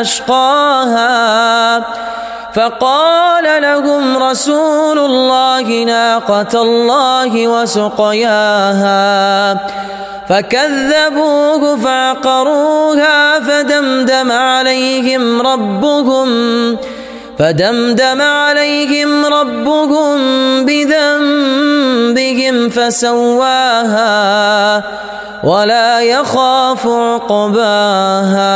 أشقاها فقال لهم رسول الله ناقة الله وسقياها فكذبوه فعقروها فدمدم عليهم ربهم فدمدم عليهم ربهم بذنبهم فسواها ولا يخاف عقباها.